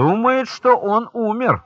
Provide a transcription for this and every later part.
Думает, что он умер.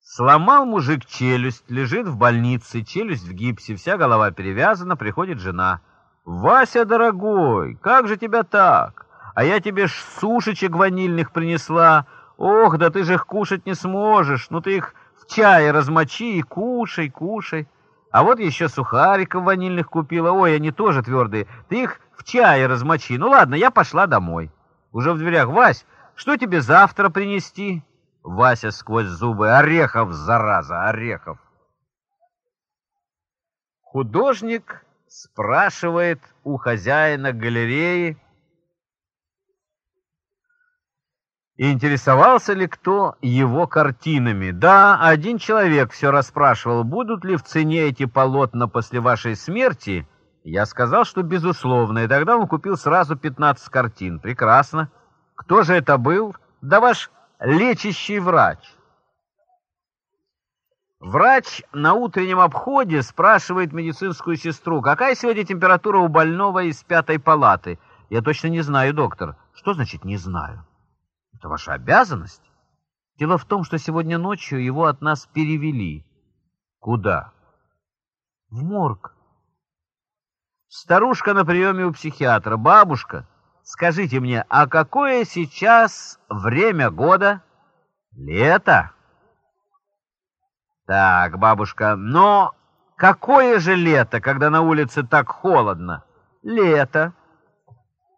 Сломал мужик челюсть, лежит в больнице, челюсть в гипсе, вся голова перевязана, приходит жена. «Вася, дорогой, как же тебя так? А я тебе ж сушечек ванильных принесла. Ох, да ты же их кушать не сможешь. Ну ты их в чае размочи и кушай, кушай. А вот еще сухариков ванильных купила. Ой, они тоже твердые. Ты их в чае размочи. Ну ладно, я пошла домой. Уже в дверях. Вась, что тебе завтра принести?» Вася сквозь зубы. Орехов, зараза, Орехов. Художник спрашивает у хозяина галереи, интересовался ли кто его картинами. Да, один человек все расспрашивал, будут ли в цене эти полотна после вашей смерти. Я сказал, что безусловно, и тогда он купил сразу 15 картин. Прекрасно. Кто же это был? Да ваш лечащий врач. Врач на утреннем обходе спрашивает медицинскую сестру, какая сегодня температура у больного из пятой палаты. Я точно не знаю, доктор. Что значит «не знаю»? Это ваша обязанность. Дело в том, что сегодня ночью его от нас перевели. Куда? В морг. Старушка на приеме у психиатра. Бабушка, Скажите мне, а какое сейчас время года? Лето? Так, бабушка, но какое же лето, когда на улице так холодно? Лето.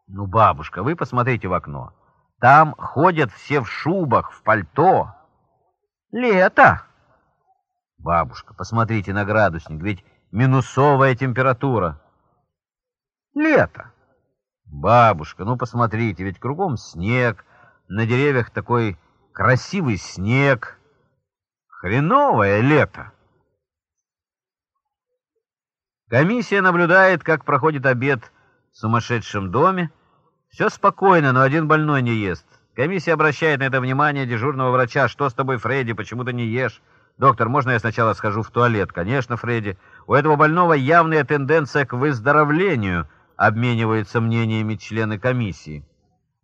Ну, бабушка, вы посмотрите в окно. Там ходят все в шубах, в пальто. Лето. Бабушка, посмотрите на градусник, ведь минусовая температура. Лето. Бабушка, ну посмотрите, ведь кругом снег, на деревьях такой красивый снег. Хреновое лето. Комиссия наблюдает, как проходит обед в сумасшедшем доме. Все спокойно, но один больной не ест. Комиссия обращает на это внимание дежурного врача. «Что с тобой, Фредди? Почему ты не ешь?» «Доктор, можно я сначала схожу в туалет?» «Конечно, Фредди. У этого больного явная тенденция к выздоровлению» обмениваются мнениями члены комиссии.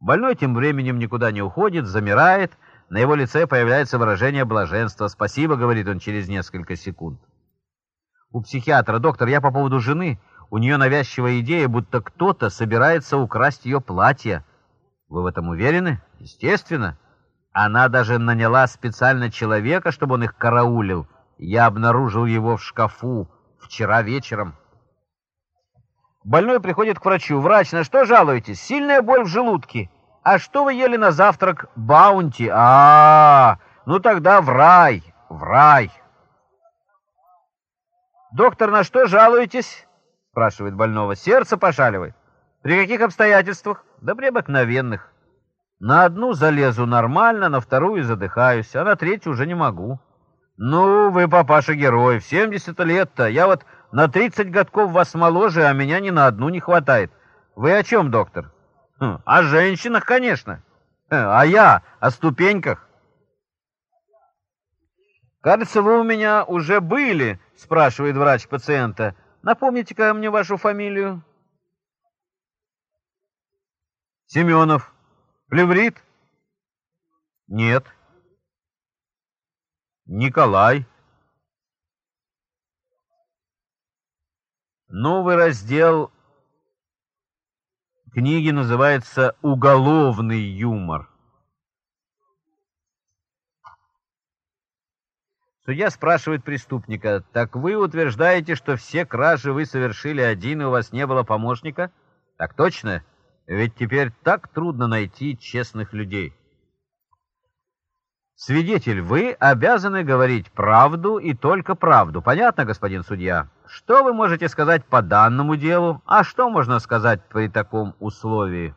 Больной тем временем никуда не уходит, замирает, на его лице появляется выражение блаженства. «Спасибо», — говорит он через несколько секунд. У психиатра, доктор, я по поводу жены. У нее навязчивая идея, будто кто-то собирается украсть ее платье. Вы в этом уверены? Естественно. Она даже наняла специально человека, чтобы он их караулил. Я обнаружил его в шкафу вчера вечером. Больной приходит к врачу. Врач, на что жалуетесь? Сильная боль в желудке. А что вы ели на завтрак? Баунти. А, -а, -а ну тогда в рай, в рай. Доктор, на что жалуетесь? Спрашивает больного. Сердце пошаливает. При каких обстоятельствах? Да при обыкновенных. На одну залезу нормально, на вторую задыхаюсь, а на третью уже не могу. Ну, вы, папаша, герой. В 70 лет-то. Я вот на 30 годков вас моложе, а меня ни на одну не хватает. Вы о чем, доктор? Хм, о женщинах, конечно. Э, а я о ступеньках. Кажется, вы у меня уже были, спрашивает врач пациента. Напомните-ка мне вашу фамилию. Семенов. Плеврит? Нет. Николай. Новый раздел книги называется «Уголовный юмор». Судья спрашивает преступника, «Так вы утверждаете, что все кражи вы совершили один, и у вас не было помощника?» «Так точно, ведь теперь так трудно найти честных людей». «Свидетель, вы обязаны говорить правду и только правду. Понятно, господин судья?» Что вы можете сказать по данному делу, а что можно сказать при таком условии?